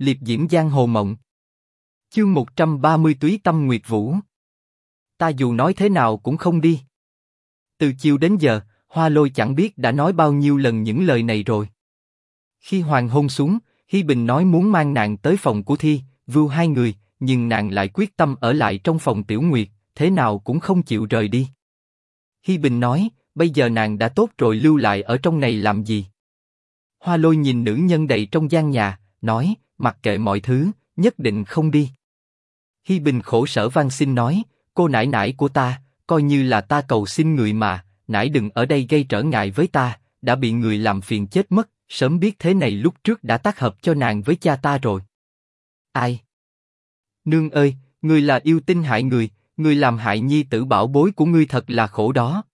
liệp diễm giang hồ mộng. Chương 130 túy tâm nguyệt vũ. Ta dù nói thế nào cũng không đi. Từ chiều đến giờ, Hoa Lôi chẳng biết đã nói bao nhiêu lần những lời này rồi. Khi hoàng hôn xuống, Hi Bình nói muốn mang nàng tới phòng của Thi, vưu hai người, nhưng nàng lại quyết tâm ở lại trong phòng Tiểu Nguyệt, thế nào cũng không chịu rời đi. Hi Bình nói, bây giờ nàng đã tốt rồi lưu lại ở trong này làm gì? Hoa Lôi nhìn nữ nhân đầy trong gian nhà, nói, mặc kệ mọi thứ, nhất định không đi. Hi Bình khổ sở van xin nói, cô nãi nãi của ta, coi như là ta cầu xin người mà, nãi đừng ở đây gây trở ngại với ta, đã bị người làm phiền chết mất, sớm biết thế này lúc trước đã tác hợp cho nàng với cha ta rồi. Ai? Nương ơi, người là yêu tinh hại người, người làm hại nhi tử bảo bối của ngươi thật là khổ đó.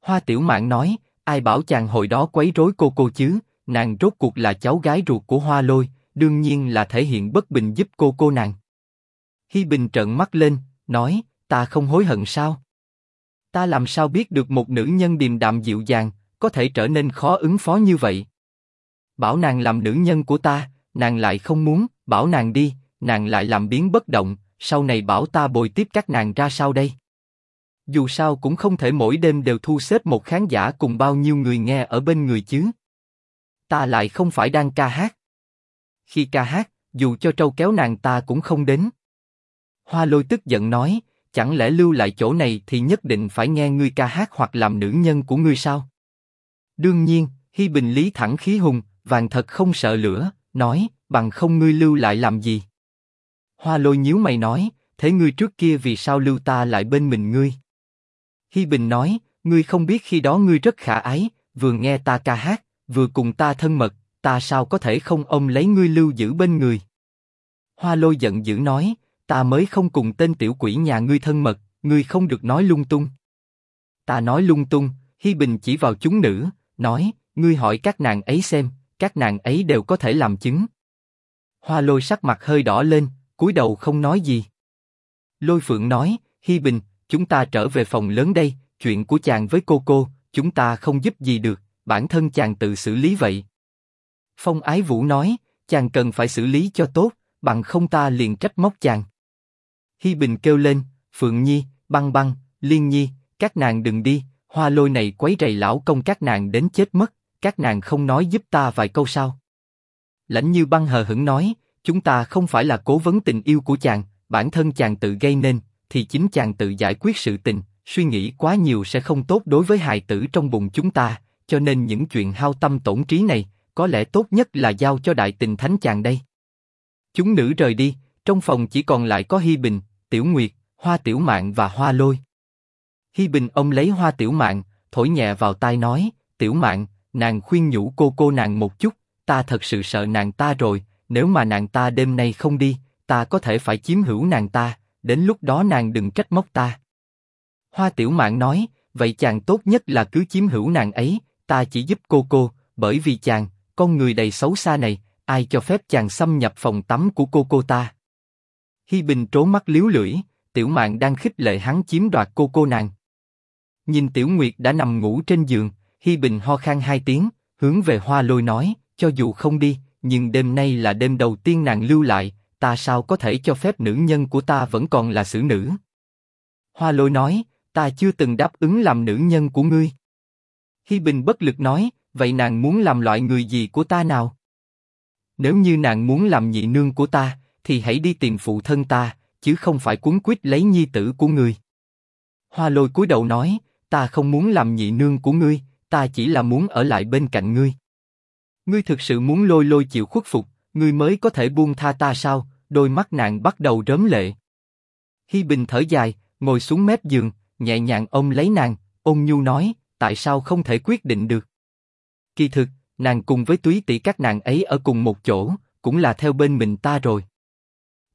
Hoa Tiểu Mạn nói, ai bảo chàng hồi đó quấy rối cô cô chứ? Nàng rốt cuộc là cháu gái ruột của Hoa Lôi, đương nhiên là thể hiện bất bình giúp cô cô nàng. Hi Bình trợn mắt lên, nói, ta không hối hận sao? Ta làm sao biết được một nữ nhân điềm đạm dịu dàng, có thể trở nên khó ứng phó như vậy? Bảo nàng làm nữ nhân của ta, nàng lại không muốn, bảo nàng đi, nàng lại làm biến bất động, sau này bảo ta bồi tiếp các nàng ra sao đây? Dù sao cũng không thể mỗi đêm đều thu xếp một khán giả cùng bao nhiêu người nghe ở bên người chứ. Ta lại không phải đang ca hát. Khi ca hát, dù cho trâu kéo nàng ta cũng không đến. Hoa lôi tức giận nói, chẳng lẽ lưu lại chỗ này thì nhất định phải nghe ngươi ca hát hoặc làm nữ nhân của ngươi sao? Đương nhiên, Hi Bình lý thẳng khí hùng, vàng thật không sợ lửa, nói, bằng không ngươi lưu lại làm gì? Hoa lôi nhíu mày nói, thế ngươi trước kia vì sao lưu ta lại bên mình ngươi? Hi Bình nói, ngươi không biết khi đó ngươi rất khả ái, vừa nghe ta ca hát, vừa cùng ta thân mật, ta sao có thể không ôm lấy ngươi lưu giữ bên người? Hoa lôi giận dữ nói, ta mới không cùng tên tiểu quỷ nhà ngươi thân mật, ngươi không được nói lung tung. Ta nói lung tung, Hi Bình chỉ vào chúng nữ, nói, ngươi hỏi các nàng ấy xem, các nàng ấy đều có thể làm chứng. Hoa lôi sắc mặt hơi đỏ lên, cúi đầu không nói gì. Lôi Phượng nói, Hi Bình, chúng ta trở về phòng lớn đây, chuyện của chàng với cô cô, chúng ta không giúp gì được, bản thân chàng tự xử lý vậy. Phong Ái Vũ nói, chàng cần phải xử lý cho tốt, bằng không ta liền trách móc chàng. Hi Bình kêu lên, Phượng Nhi, Băng Băng, Liên Nhi, các nàng đừng đi, hoa lôi này quấy rầy lão công các nàng đến chết mất, các nàng không nói giúp ta vài câu sao? Lãnh Như Băng hờ hững nói, chúng ta không phải là cố vấn tình yêu của chàng, bản thân chàng tự gây nên, thì chính chàng tự giải quyết sự tình, suy nghĩ quá nhiều sẽ không tốt đối với hài tử trong bụng chúng ta, cho nên những chuyện hao tâm tổn trí này, có lẽ tốt nhất là giao cho đại tình thánh chàng đây. Chúng nữ rời đi, trong phòng chỉ còn lại có Hi Bình, Tiểu Nguyệt, Hoa Tiểu Mạn và Hoa Lôi. Hi Bình ông lấy Hoa Tiểu Mạn, thổi nhẹ vào tai nói, Tiểu Mạn, nàng khuyên nhủ cô cô nàng một chút, ta thật sự sợ nàng ta rồi, nếu mà nàng ta đêm nay không đi, ta có thể phải chiếm hữu nàng ta, đến lúc đó nàng đừng trách móc ta. Hoa Tiểu Mạn nói, vậy chàng tốt nhất là cứ chiếm hữu nàng ấy, ta chỉ giúp cô cô, bởi vì chàng, con người đầy xấu xa này, ai cho phép chàng xâm nhập phòng tắm của cô cô ta? Hi Bình trố mắt liếu lưỡi, Tiểu Mạn đang khích lệ hắn chiếm đoạt cô cô nàng. Nhìn Tiểu Nguyệt đã nằm ngủ trên giường, Hi Bình ho khan hai tiếng, hướng về Hoa Lôi nói, cho dù không đi, nhưng đêm nay là đêm đầu tiên nàng lưu lại, ta sao có thể cho phép nữ nhân của ta vẫn còn là xử nữ? Hoa Lôi nói, ta chưa từng đáp ứng làm nữ nhân của ngươi. Hi Bình bất lực nói, vậy nàng muốn làm loại người gì của ta nào? Nếu như nàng muốn làm nhị nương của ta, thì hãy đi tìm phụ thân ta, chứ không phải cuốn quýt lấy nhi tử của ngươi. Hoa Lôi cúi đầu nói, ta không muốn làm nhị nương của ngươi, ta chỉ là muốn ở lại bên cạnh ngươi. Ngươi thực sự muốn lôi lôi chịu khuất phục, ngươi mới có thể buông tha ta sao? Đôi mắt nàng bắt đầu rớm lệ. Hi Bình thở dài, ngồi xuống mép giường, nhẹ nhàng ôm lấy nàng, ôn nhu nói, tại sao không thể quyết định được? Kỳ thực, nàng cùng với túy tỷ các nàng ấy ở cùng một chỗ, cũng là theo bên mình ta rồi.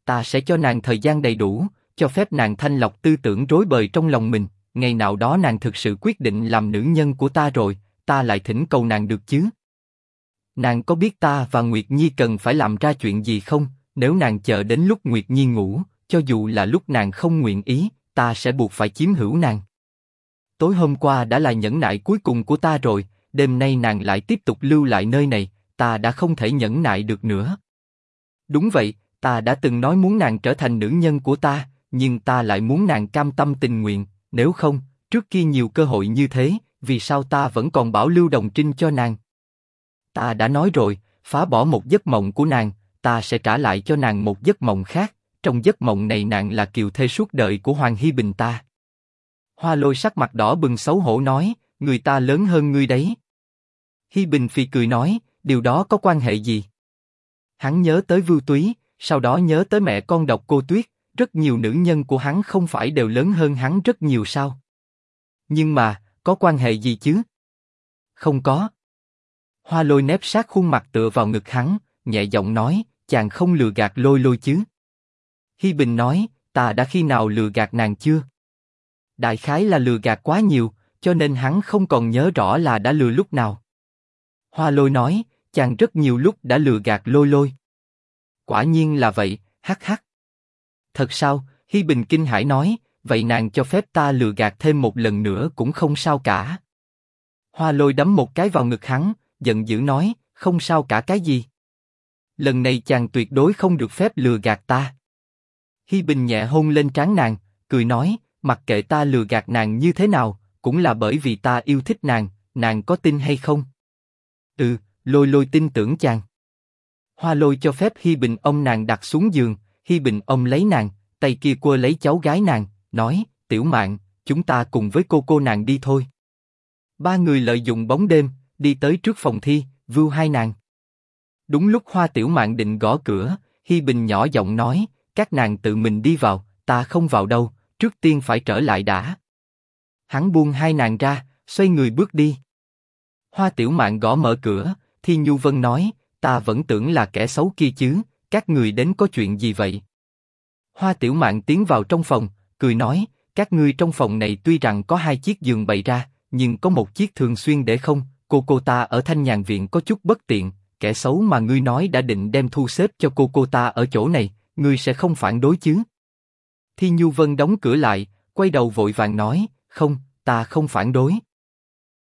Ta sẽ cho nàng thời gian đầy đủ, cho phép nàng thanh lọc tư tưởng rối bời trong lòng mình. Ngày nào đó nàng thực sự quyết định làm nữ nhân của ta rồi, ta lại thỉnh cầu nàng được chứ? Nàng có biết ta và Nguyệt Nhi cần phải làm ra chuyện gì không? Nếu nàng chờ đến lúc Nguyệt Nhi ngủ, cho dù là lúc nàng không nguyện ý, ta sẽ buộc phải chiếm hữu nàng. Tối hôm qua đã là nhẫn nại cuối cùng của ta rồi, đêm nay nàng lại tiếp tục lưu lại nơi này, ta đã không thể nhẫn nại được nữa. Đúng vậy, ta đã từng nói muốn nàng trở thành nữ nhân của ta, nhưng ta lại muốn nàng cam tâm tình nguyện, nếu không, trước kia nhiều cơ hội như thế, vì sao ta vẫn còn bảo lưu đồng trinh cho nàng? Ta đã nói rồi, phá bỏ một giấc mộng của nàng, ta sẽ trả lại cho nàng một giấc mộng khác. Trong giấc mộng này nàng là kiều thê suốt đời của Hoàng Hy Bình ta. Hoa lôi sắc mặt đỏ bừng xấu hổ nói, người ta lớn hơn ngươi đấy. Hi Bình Phi cười nói, điều đó có quan hệ gì? Hắn nhớ tới Vưu Túy, sau đó nhớ tới mẹ con độc cô Tuyết, rất nhiều nữ nhân của hắn không phải đều lớn hơn hắn rất nhiều sao? Nhưng mà, có quan hệ gì chứ? Không có. Hoa lôi nép sát khuôn mặt tựa vào ngực hắn, nhẹ giọng nói, chàng không lừa gạt lôi lôi chứ? Hi Bình nói, ta đã khi nào lừa gạt nàng chưa? Đại khái là lừa gạt quá nhiều, cho nên hắn không còn nhớ rõ là đã lừa lúc nào. Hoa lôi nói, chàng rất nhiều lúc đã lừa gạt lôi lôi. Quả nhiên là vậy, hắc hắc. Thật sao? Hi Bình kinh hãi nói, vậy nàng cho phép ta lừa gạt thêm một lần nữa cũng không sao cả. Hoa lôi đấm một cái vào ngực hắn, giận dữ nói, không sao cả cái gì. Lần này chàng tuyệt đối không được phép lừa gạt ta. Hi Bình nhẹ hôn lên trán nàng, cười nói, mặc kệ ta lừa gạt nàng như thế nào, cũng là bởi vì ta yêu thích nàng, nàng có tin hay không? Ừ, lôi lôi tin tưởng chàng. Hoa lôi cho phép Hi Bình ông nàng đặt xuống giường, Hi Bình ông lấy nàng, tay kia quơ lấy cháu gái nàng, nói, tiểu mạng, chúng ta cùng với cô cô nàng đi thôi. Ba người lợi dụng bóng đêm, đi tới trước phòng thi, vưu hai nàng. Đúng lúc Hoa Tiểu Mạn định gõ cửa, Hi Bình nhỏ giọng nói, các nàng tự mình đi vào, ta không vào đâu, trước tiên phải trở lại đã. Hắn buông hai nàng ra, xoay người bước đi. Hoa Tiểu Mạn gõ mở cửa, Thi Nhu Vân nói, ta vẫn tưởng là kẻ xấu kia chứ, các người đến có chuyện gì vậy? Hoa Tiểu Mạn tiến vào trong phòng, cười nói, các ngươi trong phòng này tuy rằng có hai chiếc giường bày ra, nhưng có một chiếc thường xuyên để không. Cô cô ta ở thanh nhàn viện có chút bất tiện, kẻ xấu mà ngươi nói đã định đem thu xếp cho cô cô ta ở chỗ này, ngươi sẽ không phản đối chứ? Thi Nhu Vân đóng cửa lại, quay đầu vội vàng nói, không, ta không phản đối.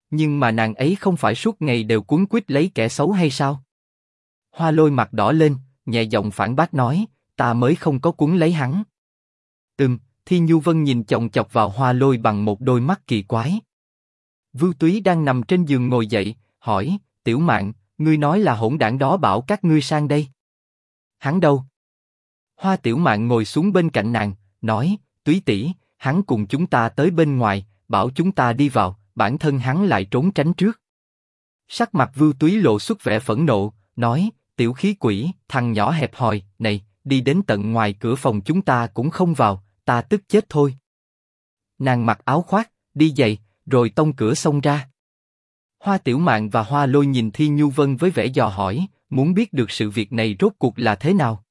Nhưng mà nàng ấy không phải suốt ngày đều cuốn quýt lấy kẻ xấu hay sao? Hoa Lôi mặt đỏ lên, nhẹ giọng phản bác nói, ta mới không có cuốn lấy hắn. Từng, Thi Nhu Vân nhìn chồng chọc vào Hoa Lôi bằng một đôi mắt kỳ quái. Vưu Túy đang nằm trên giường ngồi dậy, hỏi, Tiểu Mạn, ngươi nói là hỗn đảng đó bảo các ngươi sang đây. Hắn đâu? Hoa Tiểu Mạn ngồi xuống bên cạnh nàng, nói, Túy tỷ, hắn cùng chúng ta tới bên ngoài, bảo chúng ta đi vào, bản thân hắn lại trốn tránh trước. Sắc mặt Vưu Túy lộ xuất vẻ phẫn nộ, nói, tiểu khí quỷ, thằng nhỏ hẹp hòi, này, đi đến tận ngoài cửa phòng chúng ta cũng không vào, ta tức chết thôi. Nàng mặc áo khoác, đi giày, rồi tông cửa xông ra. Hoa Tiểu Mạn và Hoa Lôi nhìn Thi Nhu Vân với vẻ dò hỏi, muốn biết được sự việc này rốt cuộc là thế nào.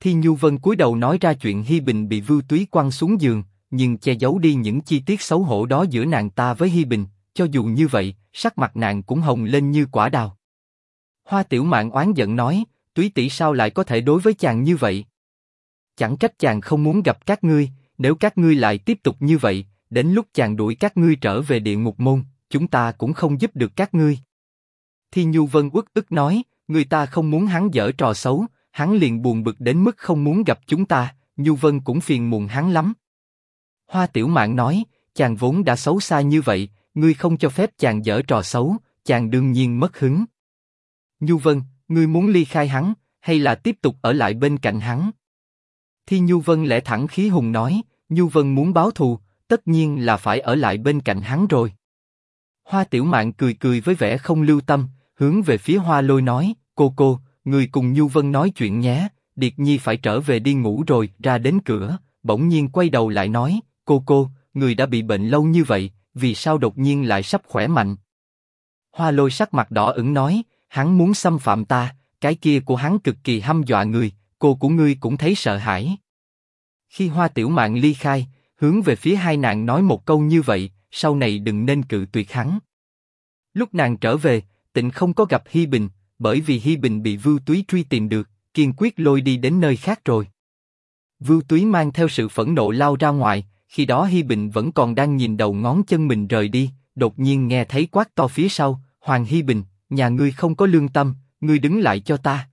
Thi Nhu Vân cúi đầu nói ra chuyện Hi Bình bị Vưu Túy quăng xuống giường, nhưng che giấu đi những chi tiết xấu hổ đó giữa nàng ta với Hi Bình. Cho dù như vậy, sắc mặt nàng cũng hồng lên như quả đào. Hoa Tiểu Mạn oán giận nói, Túy tỷ sao lại có thể đối với chàng như vậy? Chẳng trách chàng không muốn gặp các ngươi, nếu các ngươi lại tiếp tục như vậy, đến lúc chàng đuổi các ngươi trở về địa ngục môn, chúng ta cũng không giúp được các ngươi. Thi Nhu Vân uất ức nói, người ta không muốn hắn dở trò xấu, hắn liền buồn bực đến mức không muốn gặp chúng ta, Nhu Vân cũng phiền muộn hắn lắm. Hoa Tiểu Mạn nói, chàng vốn đã xấu xa như vậy, ngươi không cho phép chàng dở trò xấu, chàng đương nhiên mất hứng. Nhu Vân, ngươi muốn ly khai hắn, hay là tiếp tục ở lại bên cạnh hắn? Thi Nhu Vân lẽ thẳng khí hùng nói, Nhu Vân muốn báo thù, tất nhiên là phải ở lại bên cạnh hắn rồi. Hoa Tiểu Mạn cười cười với vẻ không lưu tâm, hướng về phía Hoa Lôi nói, cô cô, người cùng Nhu Vân nói chuyện nhé, Điệt Nhi phải trở về đi ngủ rồi, ra đến cửa, bỗng nhiên quay đầu lại nói, cô cô, người đã bị bệnh lâu như vậy, vì sao đột nhiên lại sắp khỏe mạnh? Hoa Lôi sắc mặt đỏ ửng nói, hắn muốn xâm phạm ta, cái kia của hắn cực kỳ hăm dọa người, cô của ngươi cũng thấy sợ hãi. Khi Hoa Tiểu Mạn ly khai, hướng về phía hai nàng nói một câu như vậy, sau này đừng nên cự tuyệt hắn. Lúc nàng trở về, Tịnh không có gặp Hi Bình, bởi vì Hi Bình bị Vưu Túy truy tìm được, kiên quyết lôi đi đến nơi khác rồi. Vưu Túy mang theo sự phẫn nộ lao ra ngoài, khi đó Hi Bình vẫn còn đang nhìn đầu ngón chân mình rời đi, đột nhiên nghe thấy quát to phía sau, Hoàng Hi Bình, nhà ngươi không có lương tâm, ngươi đứng lại cho ta.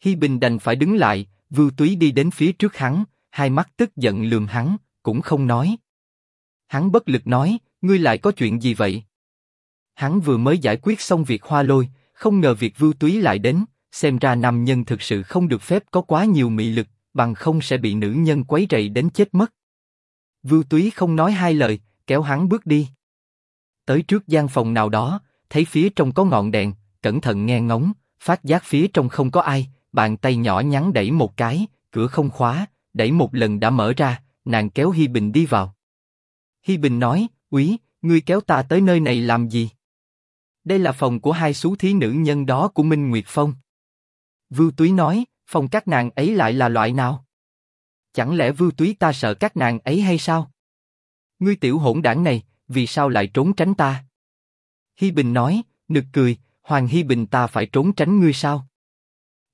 Hi Bình đành phải đứng lại, Vưu Túy đi đến phía trước hắn, hai mắt tức giận lườm hắn, cũng không nói. Hắn bất lực nói, ngươi lại có chuyện gì vậy? Hắn vừa mới giải quyết xong việc hoa lôi, không ngờ việc Vưu Túy lại đến, xem ra nam nhân thực sự không được phép có quá nhiều mị lực, bằng không sẽ bị nữ nhân quấy rầy đến chết mất. Vưu Túy không nói hai lời, kéo hắn bước đi. Tới trước gian phòng nào đó, thấy phía trong có ngọn đèn, cẩn thận nghe ngóng, phát giác phía trong không có ai, bàn tay nhỏ nhắn đẩy một cái, cửa không khóa, đẩy một lần đã mở ra, nàng kéo Hi Bình đi vào. Hi Bình nói, quý, ngươi kéo ta tới nơi này làm gì? Đây là phòng của hai số thí nữ nhân đó của Minh Nguyệt Phong. Vưu Túy nói, phòng các nàng ấy lại là loại nào? Chẳng lẽ Vưu Túy ta sợ các nàng ấy hay sao? Ngươi tiểu hỗn đảng này, vì sao lại trốn tránh ta? Hi Bình nói, nực cười, Hoàng Hi Bình ta phải trốn tránh ngươi sao?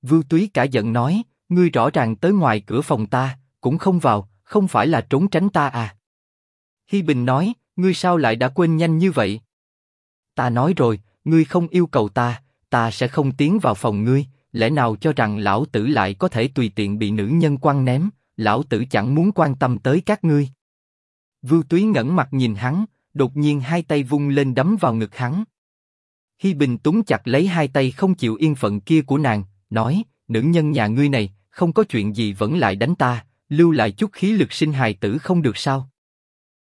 Vưu Túy cả giận nói, ngươi rõ ràng tới ngoài cửa phòng ta, cũng không vào, không phải là trốn tránh ta à? Hi Bình nói, ngươi sao lại đã quên nhanh như vậy? Ta nói rồi, ngươi không yêu cầu ta, ta sẽ không tiến vào phòng ngươi. Lẽ nào cho rằng lão tử lại có thể tùy tiện bị nữ nhân quăng ném? Lão tử chẳng muốn quan tâm tới các ngươi. Vưu Túy ngẩng mặt nhìn hắn, đột nhiên hai tay vung lên đấm vào ngực hắn. Hi Bình túng chặt lấy hai tay không chịu yên phận kia của nàng, nói: nữ nhân nhà ngươi này, không có chuyện gì vẫn lại đánh ta, lưu lại chút khí lực sinh hài tử không được sao?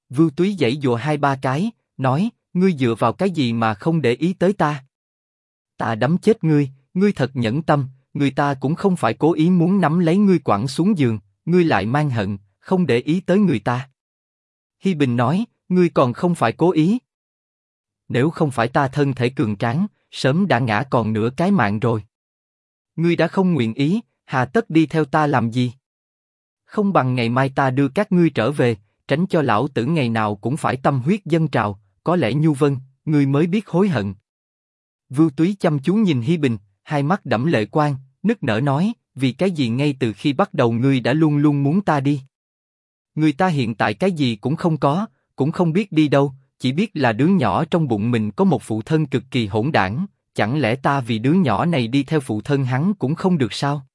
Vưu Túy giãy dụa hai ba cái, nói: ngươi dựa vào cái gì mà không để ý tới ta? Ta đấm chết ngươi, ngươi thật nhẫn tâm, người ta cũng không phải cố ý muốn nắm lấy ngươi quẳng xuống giường, ngươi lại mang hận, không để ý tới người ta. Hi Bình nói, ngươi còn không phải cố ý. Nếu không phải ta thân thể cường tráng, sớm đã ngã còn nửa cái mạng rồi. Ngươi đã không nguyện ý, hà tất đi theo ta làm gì? Không bằng ngày mai ta đưa các ngươi trở về, tránh cho lão tử ngày nào cũng phải tâm huyết dân trào, có lẽ Nhu Vân, ngươi mới biết hối hận. Vưu Túy chăm chú nhìn Hi Bình, hai mắt đẫm lệ quang, nức nở nói, vì cái gì ngay từ khi bắt đầu ngươi đã luôn luôn muốn ta đi. Người ta hiện tại cái gì cũng không có, cũng không biết đi đâu, chỉ biết là đứa nhỏ trong bụng mình có một phụ thân cực kỳ hỗn đảng, chẳng lẽ ta vì đứa nhỏ này đi theo phụ thân hắn cũng không được sao?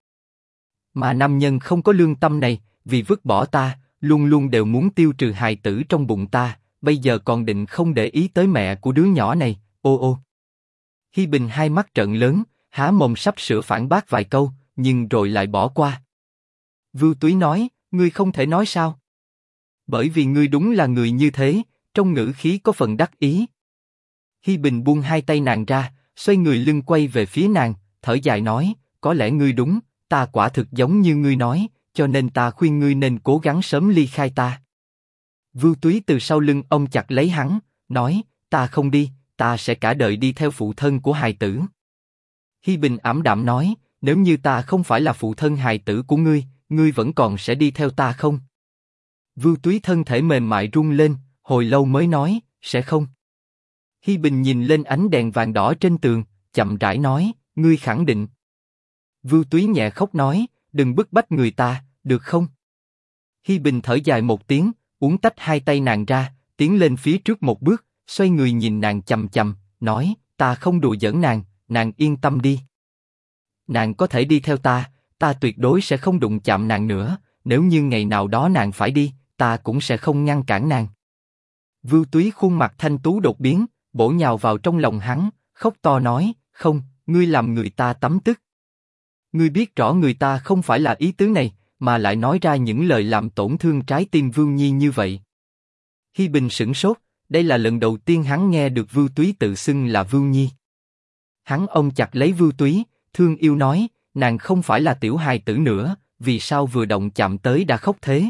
Mà nam nhân không có lương tâm này, vì vứt bỏ ta, luôn luôn đều muốn tiêu trừ hài tử trong bụng ta, bây giờ còn định không để ý tới mẹ của đứa nhỏ này, ô ô. Hi Bình hai mắt trợn lớn, há mồm sắp sửa phản bác vài câu, nhưng rồi lại bỏ qua. Vưu Túy nói, ngươi không thể nói sao? Bởi vì ngươi đúng là người như thế, trong ngữ khí có phần đắc ý. Hi Bình buông hai tay nàng ra, xoay người lưng quay về phía nàng, thở dài nói, có lẽ ngươi đúng, ta quả thực giống như ngươi nói, cho nên ta khuyên ngươi nên cố gắng sớm ly khai ta. Vưu Túy từ sau lưng ông chặt lấy hắn, nói, ta không đi, ta sẽ cả đời đi theo phụ thân của hài tử. Hi Bình ảm đạm nói, nếu như ta không phải là phụ thân hài tử của ngươi, ngươi vẫn còn sẽ đi theo ta không? Vưu Túy thân thể mềm mại rung lên, hồi lâu mới nói, sẽ không. Hi Bình nhìn lên ánh đèn vàng đỏ trên tường, chậm rãi nói, ngươi khẳng định. Vưu Túy nhẹ khóc nói, đừng bức bách người ta, được không? Hi Bình thở dài một tiếng, uống tách hai tay nàng ra, tiến lên phía trước một bước, xoay người nhìn nàng chầm chầm, nói, ta không đùa giỡn nàng, nàng yên tâm đi. Nàng có thể đi theo ta, ta tuyệt đối sẽ không đụng chạm nàng nữa. Nếu như ngày nào đó nàng phải đi, ta cũng sẽ không ngăn cản nàng. Vưu Túy khuôn mặt thanh tú đột biến, bổ nhào vào trong lòng hắn, khóc to nói, không, ngươi làm người ta tấm tức. Ngươi biết rõ người ta không phải là ý tứ này, mà lại nói ra những lời làm tổn thương trái tim Vương Nhi như vậy. Hi Bình sững sốt, đây là lần đầu tiên hắn nghe được Vưu Túy tự xưng là Vương Nhi. Hắn ôm chặt lấy Vưu Túy, thương yêu nói, nàng không phải là tiểu hài tử nữa, vì sao vừa động chạm tới đã khóc thế?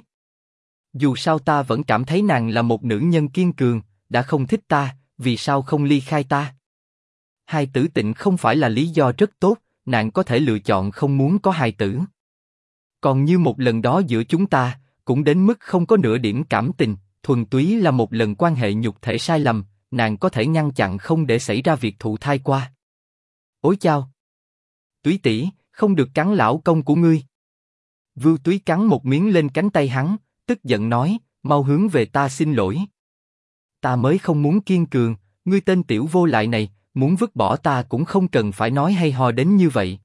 Dù sao ta vẫn cảm thấy nàng là một nữ nhân kiên cường, đã không thích ta, vì sao không ly khai ta? Hai tử tịnh không phải là lý do rất tốt, nàng có thể lựa chọn không muốn có hài tử. Còn như một lần đó giữa chúng ta, cũng đến mức không có nửa điểm cảm tình, thuần túy là một lần quan hệ nhục thể sai lầm, nàng có thể ngăn chặn không để xảy ra việc thụ thai qua. Ôi chao! Túy tỷ, không được cắn lão công của ngươi. Vưu túy cắn một miếng lên cánh tay hắn, tức giận nói, mau hướng về ta xin lỗi. Ta mới không muốn kiên cường, ngươi tên tiểu vô lại này, muốn vứt bỏ ta cũng không cần phải nói hay ho đến như vậy.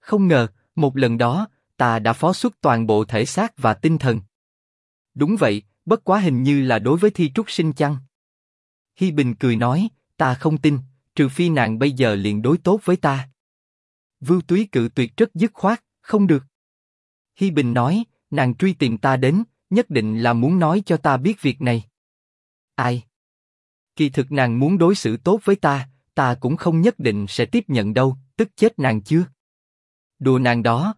Không ngờ, một lần đó, ta đã phó xuất toàn bộ thể xác và tinh thần. Đúng vậy, bất quá hình như là đối với thi trúc sinh chăng? Hi Bình cười nói, ta không tin, trừ phi nàng bây giờ liền đối tốt với ta. Vưu Túy cự tuyệt rất dứt khoát, không được. Hi Bình nói, nàng truy tìm ta đến, nhất định là muốn nói cho ta biết việc này. Ai? Kỳ thực nàng muốn đối xử tốt với ta, ta cũng không nhất định sẽ tiếp nhận đâu, tức chết nàng chưa? Đùa nàng đó.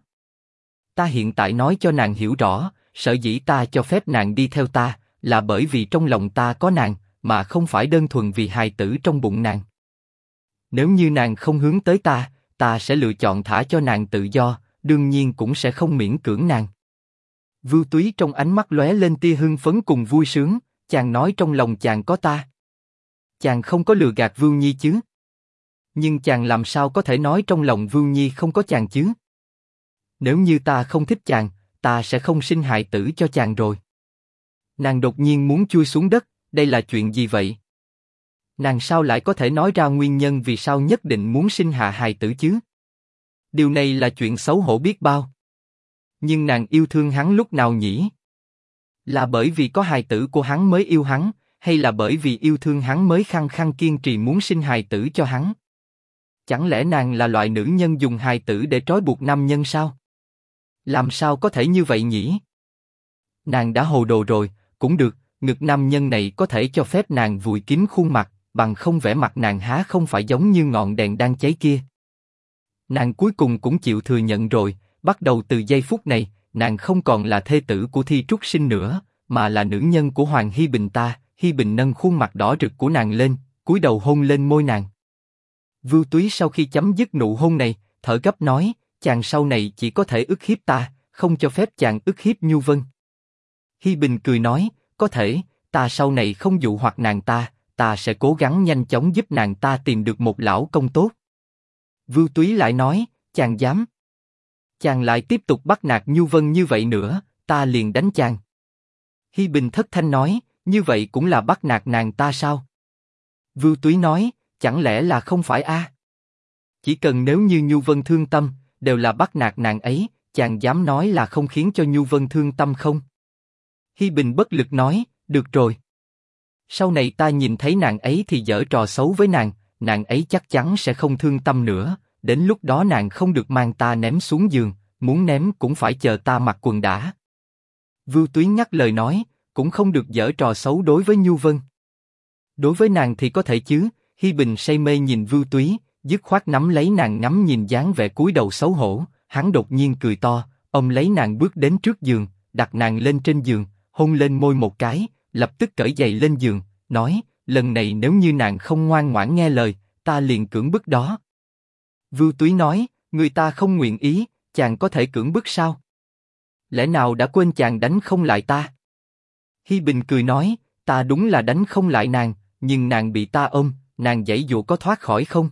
Ta hiện tại nói cho nàng hiểu rõ, sở dĩ ta cho phép nàng đi theo ta, là bởi vì trong lòng ta có nàng, mà không phải đơn thuần vì hài tử trong bụng nàng. Nếu như nàng không hướng tới ta, ta sẽ lựa chọn thả cho nàng tự do, đương nhiên cũng sẽ không miễn cưỡng nàng. Vưu Túy trong ánh mắt lóe lên tia hưng phấn cùng vui sướng, chàng nói trong lòng chàng có ta. Chàng không có lừa gạt Vưu Nhi chứ? Nhưng chàng làm sao có thể nói trong lòng Vưu Nhi không có chàng chứ? Nếu như ta không thích chàng, ta sẽ không sinh hại tử cho chàng rồi. Nàng đột nhiên muốn chui xuống đất, đây là chuyện gì vậy? Nàng sao lại có thể nói ra nguyên nhân vì sao nhất định muốn sinh hạ hài tử chứ? Điều này là chuyện xấu hổ biết bao. Nhưng nàng yêu thương hắn lúc nào nhỉ? Là bởi vì có hài tử của hắn mới yêu hắn, hay là bởi vì yêu thương hắn mới khăng khăng kiên trì muốn sinh hài tử cho hắn? Chẳng lẽ nàng là loại nữ nhân dùng hài tử để trói buộc nam nhân sao? Làm sao có thể như vậy nhỉ? Nàng đã hồ đồ rồi, cũng được, ngực nam nhân này có thể cho phép nàng vùi kín khuôn mặt, bằng không vẻ mặt nàng há không phải giống như ngọn đèn đang cháy kia. Nàng cuối cùng cũng chịu thừa nhận rồi, bắt đầu từ giây phút này, nàng không còn là thê tử của Thi Trúc Sinh nữa, mà là nữ nhân của Hoàng Hi Bình ta. Hi Bình nâng khuôn mặt đỏ rực của nàng lên, cúi đầu hôn lên môi nàng. Vưu Túy sau khi chấm dứt nụ hôn này, thở gấp nói, chàng sau này chỉ có thể ức hiếp ta, không cho phép chàng ức hiếp Nhu Vân. Hi Bình cười nói, có thể, ta sau này không dụ hoặc nàng ta, ta sẽ cố gắng nhanh chóng giúp nàng ta tìm được một lão công tốt. Vưu Túy lại nói, chàng dám. Chàng lại tiếp tục bắt nạt Nhu Vân như vậy nữa, ta liền đánh chàng. Hi Bình thất thanh nói, như vậy cũng là bắt nạt nàng ta sao? Vưu Túy nói, chẳng lẽ là không phải a? Chỉ cần nếu như Nhu Vân thương tâm, đều là bắt nạt nàng ấy, chàng dám nói là không khiến cho Nhu Vân thương tâm không? Hi Bình bất lực nói, được rồi. Sau này ta nhìn thấy nàng ấy thì dở trò xấu với nàng, nàng ấy chắc chắn sẽ không thương tâm nữa. Đến lúc đó nàng không được mang ta ném xuống giường, muốn ném cũng phải chờ ta mặc quần đã. Vưu Tuyến nhắc lời nói, cũng không được dở trò xấu đối với Nhu Vân. Đối với nàng thì có thể chứ. Hi Bình say mê nhìn Vưu Túy, dứt khoát nắm lấy nàng ngắm nhìn dáng vẻ cúi đầu xấu hổ, hắn đột nhiên cười to, ông lấy nàng bước đến trước giường, đặt nàng lên trên giường, hôn lên môi một cái, lập tức cởi giày lên giường, nói, lần này nếu như nàng không ngoan ngoãn nghe lời, ta liền cưỡng bức đó. Vưu Túy nói, người ta không nguyện ý, chàng có thể cưỡng bức sao? Lẽ nào đã quên chàng đánh không lại ta? Hi Bình cười nói, ta đúng là đánh không lại nàng, nhưng nàng bị ta ôm, nàng dãy dụ có thoát khỏi không?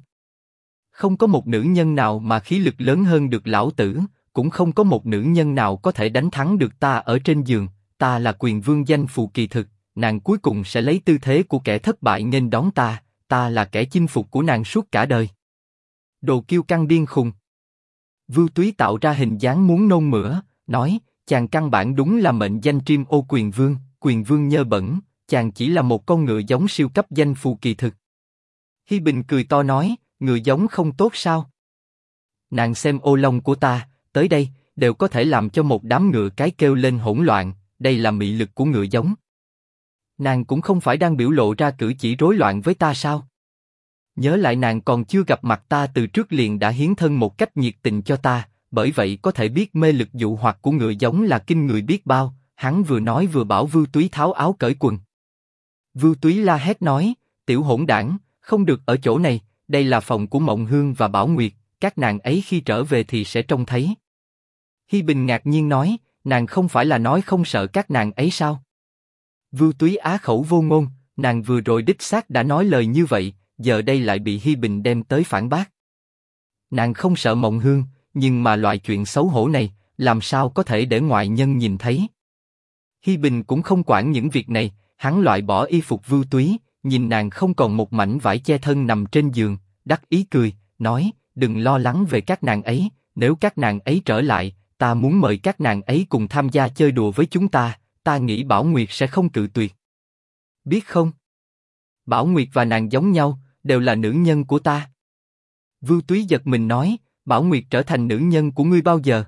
Không có một nữ nhân nào mà khí lực lớn hơn được lão tử, cũng không có một nữ nhân nào có thể đánh thắng được ta ở trên giường, ta là quyền vương danh phù kỳ thực, nàng cuối cùng sẽ lấy tư thế của kẻ thất bại nên đón ta, ta là kẻ chinh phục của nàng suốt cả đời. Đồ kiêu căng điên khùng. Vưu Túy tạo ra hình dáng muốn nôn mửa, nói, chàng căn bản đúng là mệnh danh Trim ô quyền vương, quyền vương nhơ bẩn, chàng chỉ là một con ngựa giống siêu cấp danh phù kỳ thực. Hi Bình cười to nói, ngựa giống không tốt sao? Nàng xem ô long của ta, tới đây, đều có thể làm cho một đám ngựa cái kêu lên hỗn loạn, đây là mị lực của ngựa giống. Nàng cũng không phải đang biểu lộ ra cử chỉ rối loạn với ta sao? Nhớ lại nàng còn chưa gặp mặt ta từ trước liền đã hiến thân một cách nhiệt tình cho ta, bởi vậy có thể biết mê lực dụ hoặc của ngựa giống là kinh người biết bao. Hắn vừa nói vừa bảo Vưu Túy tháo áo cởi quần. Vưu Túy la hét nói, tiểu hỗn đảng, không được ở chỗ này, đây là phòng của Mộng Hương và Bảo Nguyệt, các nàng ấy khi trở về thì sẽ trông thấy. Hi Bình ngạc nhiên nói, nàng không phải là nói không sợ các nàng ấy sao? Vưu Túy á khẩu vô ngôn, nàng vừa rồi đích xác đã nói lời như vậy, giờ đây lại bị Hi Bình đem tới phản bác. Nàng không sợ mộng hương, nhưng mà loại chuyện xấu hổ này, làm sao có thể để ngoại nhân nhìn thấy? Hi Bình cũng không quản những việc này, hắn loại bỏ y phục Vưu Túy, nhìn nàng không còn một mảnh vải che thân nằm trên giường, đắc ý cười, nói, đừng lo lắng về các nàng ấy, nếu các nàng ấy trở lại, ta muốn mời các nàng ấy cùng tham gia chơi đùa với chúng ta, ta nghĩ Bảo Nguyệt sẽ không cự tuyệt. Biết không? Bảo Nguyệt và nàng giống nhau, đều là nữ nhân của ta. Vưu Túy giật mình nói, Bảo Nguyệt trở thành nữ nhân của ngươi bao giờ?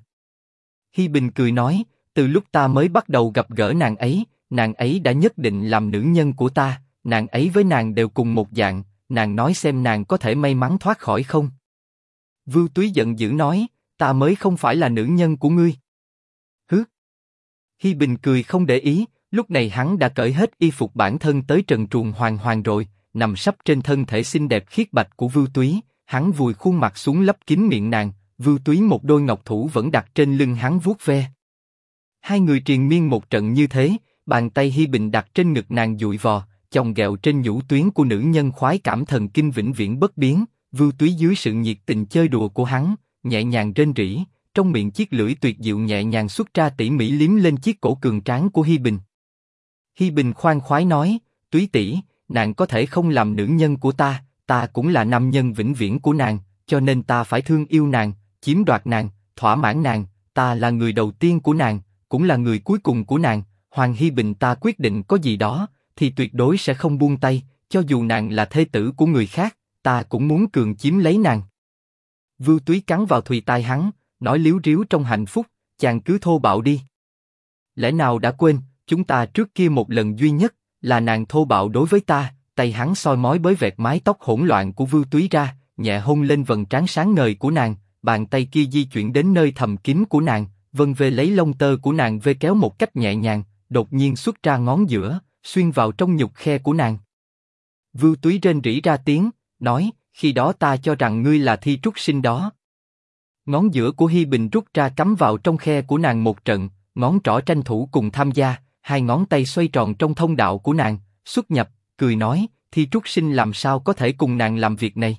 Hi Bình cười nói, từ lúc ta mới bắt đầu gặp gỡ nàng ấy, nàng ấy đã nhất định làm nữ nhân của ta, nàng ấy với nàng đều cùng một dạng, nàng nói xem nàng có thể may mắn thoát khỏi không? Vưu Túy giận dữ nói, ta mới không phải là nữ nhân của ngươi. Hứ. Hi Bình cười không để ý, lúc này hắn đã cởi hết y phục bản thân tới trần truồng hoàng hoàng rồi, nằm sấp trên thân thể xinh đẹp khiết bạch của Vưu Túy, hắn vùi khuôn mặt xuống lấp kín miệng nàng, Vưu Túy một đôi ngọc thủ vẫn đặt trên lưng hắn vuốt ve. Hai người triền miên một trận như thế, bàn tay Hi Bình đặt trên ngực nàng dụi vò, chồng ghẹo trên nhũ tuyến của nữ nhân khoái cảm thần kinh vĩnh viễn bất biến, Vưu Túy dưới sự nhiệt tình chơi đùa của hắn, nhẹ nhàng rên rỉ, trong miệng chiếc lưỡi tuyệt diệu nhẹ nhàng xuất ra tỉ mỉ liếm lên chiếc cổ cường tráng của Hi Bình. Hi Bình khoan khoái nói, Túy tỷ, nàng có thể không làm nữ nhân của ta, ta cũng là nam nhân vĩnh viễn của nàng, cho nên ta phải thương yêu nàng, chiếm đoạt nàng, thỏa mãn nàng, ta là người đầu tiên của nàng, cũng là người cuối cùng của nàng. Hoàng Hi Bình ta quyết định có gì đó, thì tuyệt đối sẽ không buông tay, cho dù nàng là thê tử của người khác, ta cũng muốn cường chiếm lấy nàng. Vưu Túy cắn vào thùy tai hắn, nói liếu riếu trong hạnh phúc, chàng cứ thô bạo đi. Lẽ nào đã quên, chúng ta trước kia một lần duy nhất, là nàng thô bạo đối với ta, tay hắn soi mói bới vẹt mái tóc hỗn loạn của Vưu Túy ra, nhẹ hôn lên vầng trán sáng ngời của nàng, bàn tay kia di chuyển đến nơi thầm kín của nàng, vân về lấy lông tơ của nàng về kéo một cách nhẹ nhàng, đột nhiên xuất ra ngón giữa, xuyên vào trong nhục khe của nàng. Vưu Túy rên rỉ ra tiếng, nói, khi đó ta cho rằng ngươi là thi trúc sinh đó. Ngón giữa của Hi Bình rút ra cắm vào trong khe của nàng một trận, ngón trỏ tranh thủ cùng tham gia, hai ngón tay xoay tròn trong thông đạo của nàng, xuất nhập, cười nói, thi trúc sinh làm sao có thể cùng nàng làm việc này.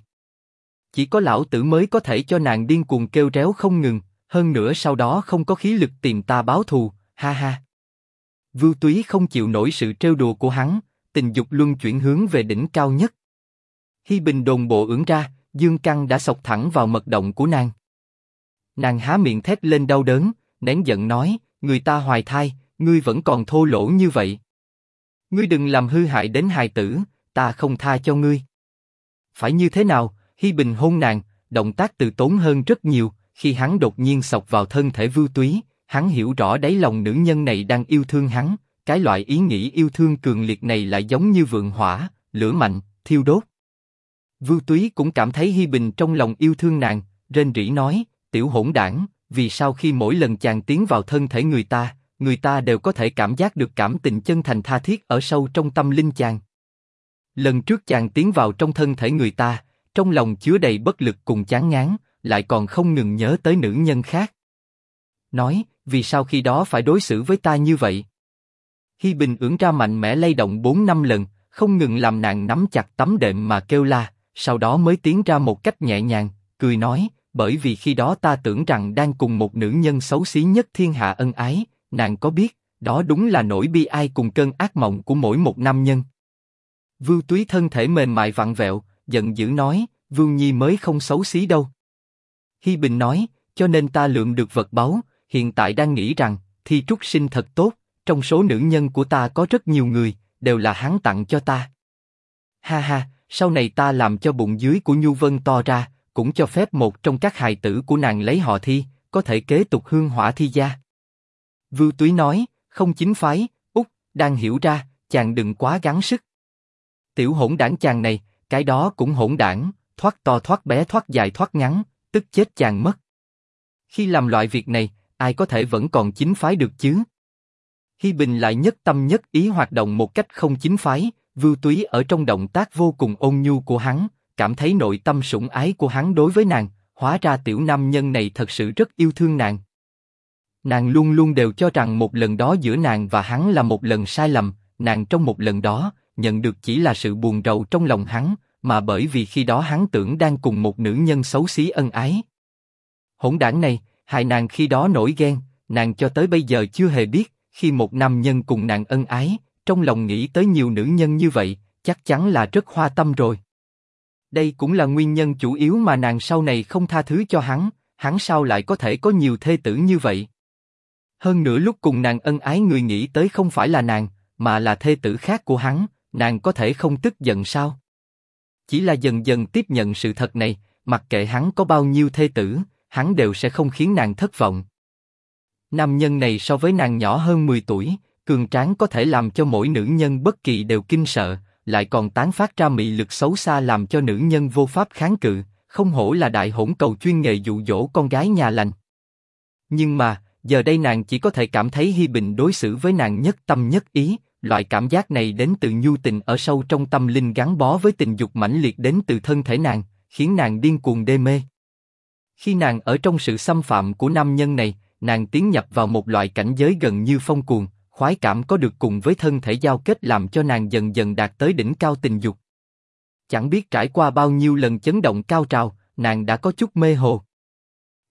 Chỉ có lão tử mới có thể cho nàng điên cuồng kêu réo không ngừng, hơn nữa sau đó không có khí lực tìm ta báo thù, ha ha. Vưu Túy không chịu nổi sự trêu đùa của hắn, tình dục luân chuyển hướng về đỉnh cao nhất. Hi Bình đồn bộ ưỡn ra, dương căng đã sọc thẳng vào mật động của nàng. Nàng há miệng thét lên đau đớn, nén giận nói, người ta hoài thai, ngươi vẫn còn thô lỗ như vậy. Ngươi đừng làm hư hại đến hài tử, ta không tha cho ngươi. Phải như thế nào? Hi Bình hôn nàng, động tác từ tốn hơn rất nhiều. Khi hắn đột nhiên sọc vào thân thể Vưu Túy, hắn hiểu rõ đáy lòng nữ nhân này đang yêu thương hắn. Cái loại ý nghĩ yêu thương cường liệt này lại giống như vượng hỏa, lửa mạnh, thiêu đốt. Vưu Túy cũng cảm thấy Hi Bình trong lòng yêu thương nàng, rên rỉ nói, tiểu hỗn đảng, vì sao khi mỗi lần chàng tiến vào thân thể người ta, người ta đều có thể cảm giác được cảm tình chân thành tha thiết ở sâu trong tâm linh chàng. Lần trước chàng tiến vào trong thân thể người ta, trong lòng chứa đầy bất lực cùng chán ngán, lại còn không ngừng nhớ tới nữ nhân khác. Nói, vì sao khi đó phải đối xử với ta như vậy? Hi Bình ưỡn ra mạnh mẽ lay động bốn năm lần, không ngừng làm nàng nắm chặt tấm đệm mà kêu la, sau đó mới tiến ra một cách nhẹ nhàng, cười nói, bởi vì khi đó ta tưởng rằng đang cùng một nữ nhân xấu xí nhất thiên hạ ân ái, nàng có biết, đó đúng là nỗi bi ai cùng cơn ác mộng của mỗi một nam nhân. Vưu Túy thân thể mềm mại vặn vẹo, giận dữ nói, Vương Nhi mới không xấu xí đâu. Hi Bình nói, cho nên ta lượm được vật báu, hiện tại đang nghĩ rằng, thi trúc sinh thật tốt, trong số nữ nhân của ta có rất nhiều người, đều là hắn tặng cho ta. Ha ha, sau này ta làm cho bụng dưới của Nhu Vân to ra, cũng cho phép một trong các hài tử của nàng lấy họ thi, có thể kế tục hương hỏa thi gia. Vưu Túy nói, không chính phái, út, đang hiểu ra, chàng đừng quá gắng sức. Tiểu hỗn đảng chàng này, cái đó cũng hỗn đảng, thoát to thoát bé thoát dài thoát ngắn, tức chết chàng mất. Khi làm loại việc này, ai có thể vẫn còn chính phái được chứ? Hi Bình lại nhất tâm nhất ý hoạt động một cách không chính phái, Vưu Túy ở trong động tác vô cùng ôn nhu của hắn, cảm thấy nội tâm sủng ái của hắn đối với nàng, hóa ra tiểu nam nhân này thật sự rất yêu thương nàng. Nàng luôn luôn đều cho rằng một lần đó giữa nàng và hắn là một lần sai lầm, nàng trong một lần đó nhận được chỉ là sự buồn rầu trong lòng hắn, mà bởi vì khi đó hắn tưởng đang cùng một nữ nhân xấu xí ân ái. Hỗn đảng này, hai nàng khi đó nổi ghen, nàng cho tới bây giờ chưa hề biết, khi một nam nhân cùng nàng ân ái, trong lòng nghĩ tới nhiều nữ nhân như vậy, chắc chắn là rất hoa tâm rồi. Đây cũng là nguyên nhân chủ yếu mà nàng sau này không tha thứ cho hắn, hắn sao lại có thể có nhiều thê tử như vậy? Hơn nữa lúc cùng nàng ân ái người nghĩ tới không phải là nàng, mà là thê tử khác của hắn, nàng có thể không tức giận sao? Chỉ là dần dần tiếp nhận sự thật này, mặc kệ hắn có bao nhiêu thê tử, hắn đều sẽ không khiến nàng thất vọng. Nam nhân này so với nàng nhỏ hơn 10 tuổi, cường tráng có thể làm cho mỗi nữ nhân bất kỳ đều kinh sợ, lại còn tán phát ra mị lực xấu xa làm cho nữ nhân vô pháp kháng cự, không hổ là đại hỗn cầu chuyên nghề dụ dỗ con gái nhà lành. Nhưng mà, giờ đây nàng chỉ có thể cảm thấy Hi Bình đối xử với nàng nhất tâm nhất ý, loại cảm giác này đến từ nhu tình ở sâu trong tâm linh gắn bó với tình dục mãnh liệt đến từ thân thể nàng, khiến nàng điên cuồng đê mê. Khi nàng ở trong sự xâm phạm của nam nhân này, nàng tiến nhập vào một loại cảnh giới gần như phong cuồng, khoái cảm có được cùng với thân thể giao kết làm cho nàng dần dần đạt tới đỉnh cao tình dục. Chẳng biết trải qua bao nhiêu lần chấn động cao trào, nàng đã có chút mê hồ.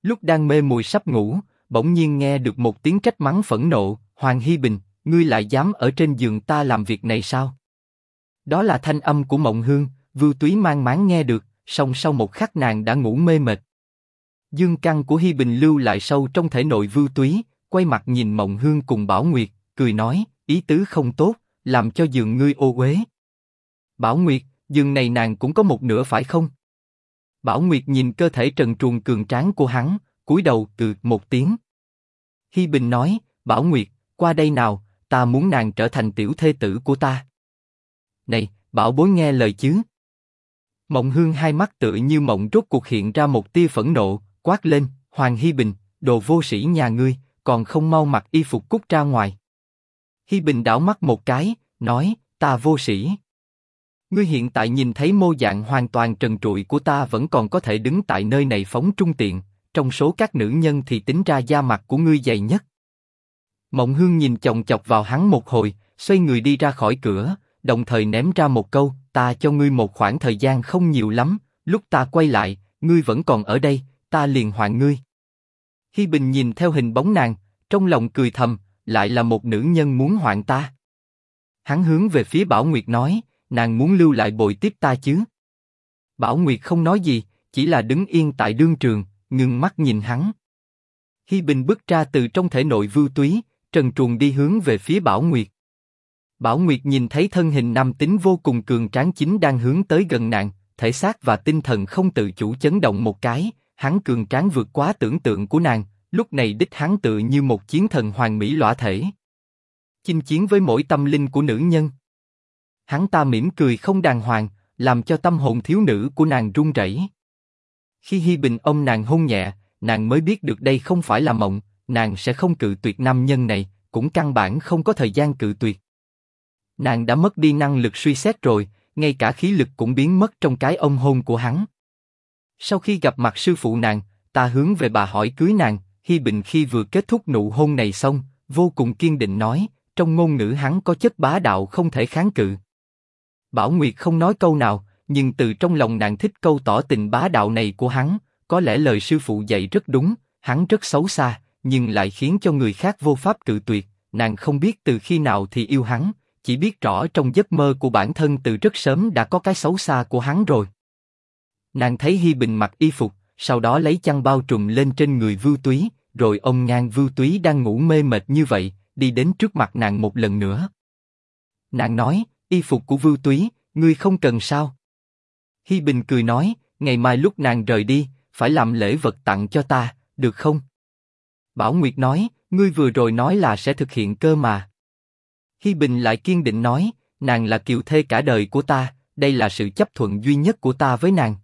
Lúc đang mê mùi sắp ngủ, bỗng nhiên nghe được một tiếng trách mắng phẫn nộ, Hoàng Hy Bình, ngươi lại dám ở trên giường ta làm việc này sao? Đó là thanh âm của Mộng Hương, Vưu Túy mang máng nghe được, song sau một khắc nàng đã ngủ mê mệt. Dương căn của Hi Bình lưu lại sâu trong thể nội Vưu Túy, quay mặt nhìn Mộng Hương cùng Bảo Nguyệt, cười nói, ý tứ không tốt, làm cho giường ngươi ô uế. Bảo Nguyệt, giường này nàng cũng có một nửa phải không? Bảo Nguyệt nhìn cơ thể trần truồng cường tráng của hắn, cúi đầu từ một tiếng. Hi Bình nói, Bảo Nguyệt, qua đây nào, ta muốn nàng trở thành tiểu thê tử của ta. Này, Bảo Bối nghe lời chứ. Mộng Hương hai mắt tựa như mộng rốt cuộc hiện ra một tia phẫn nộ, quát lên, Hoàng Hi Bình, đồ vô sĩ nhà ngươi, còn không mau mặc y phục cút ra ngoài. Hi Bình đảo mắt một cái, nói, ta vô sĩ. Ngươi hiện tại nhìn thấy mô dạng hoàn toàn trần trụi của ta vẫn còn có thể đứng tại nơi này phóng trung tiện, trong số các nữ nhân thì tính ra da mặt của ngươi dày nhất. Mộng Hương nhìn chồng chọc vào hắn một hồi, xoay người đi ra khỏi cửa, đồng thời ném ra một câu, ta cho ngươi một khoảng thời gian không nhiều lắm, lúc ta quay lại, ngươi vẫn còn ở đây, ta liền hoạn ngươi. Hi Bình nhìn theo hình bóng nàng, trong lòng cười thầm, lại là một nữ nhân muốn hoạn ta. Hắn hướng về phía Bảo Nguyệt nói, nàng muốn lưu lại bồi tiếp ta chứ? Bảo Nguyệt không nói gì, chỉ là đứng yên tại đương trường, ngưng mắt nhìn hắn. Hi Bình bước ra từ trong thể nội vưu túy, trần truồng đi hướng về phía Bảo Nguyệt. Bảo Nguyệt nhìn thấy thân hình nam tính vô cùng cường tráng chính đang hướng tới gần nàng, thể xác và tinh thần không tự chủ chấn động một cái, hắn cường tráng vượt quá tưởng tượng của nàng, lúc này đích hắn tự như một chiến thần hoàng mỹ lõa thể. Chinh chiến với mỗi tâm linh của nữ nhân. Hắn ta mỉm cười không đàng hoàng, làm cho tâm hồn thiếu nữ của nàng run rẩy. Khi Hi Bình ôm nàng hôn nhẹ, nàng mới biết được đây không phải là mộng, nàng sẽ không cự tuyệt nam nhân này, cũng căn bản không có thời gian cự tuyệt. Nàng đã mất đi năng lực suy xét rồi, ngay cả khí lực cũng biến mất trong cái ôm hôn của hắn. Sau khi gặp mặt sư phụ nàng, ta hướng về bà hỏi cưới nàng, Hi Bình khi vừa kết thúc nụ hôn này xong, vô cùng kiên định nói, trong ngôn ngữ hắn có chất bá đạo không thể kháng cự. Bảo Nguyệt không nói câu nào, nhưng từ trong lòng nàng thích câu tỏ tình bá đạo này của hắn, có lẽ lời sư phụ dạy rất đúng, hắn rất xấu xa, nhưng lại khiến cho người khác vô pháp cự tuyệt, nàng không biết từ khi nào thì yêu hắn, chỉ biết rõ trong giấc mơ của bản thân từ rất sớm đã có cái xấu xa của hắn rồi. Nàng thấy Hi Bình mặc y phục, sau đó lấy chăn bao trùm lên trên người Vưu Túy, rồi ông ngang Vưu Túy đang ngủ mê mệt như vậy, đi đến trước mặt nàng một lần nữa. Nàng nói, y phục của Vưu Túy, ngươi không cần sao? Hi Bình cười nói, ngày mai lúc nàng rời đi, phải làm lễ vật tặng cho ta, được không? Bảo Nguyệt nói, ngươi vừa rồi nói là sẽ thực hiện cơ mà. Hi Bình lại kiên định nói, nàng là kiều thê cả đời của ta, đây là sự chấp thuận duy nhất của ta với nàng.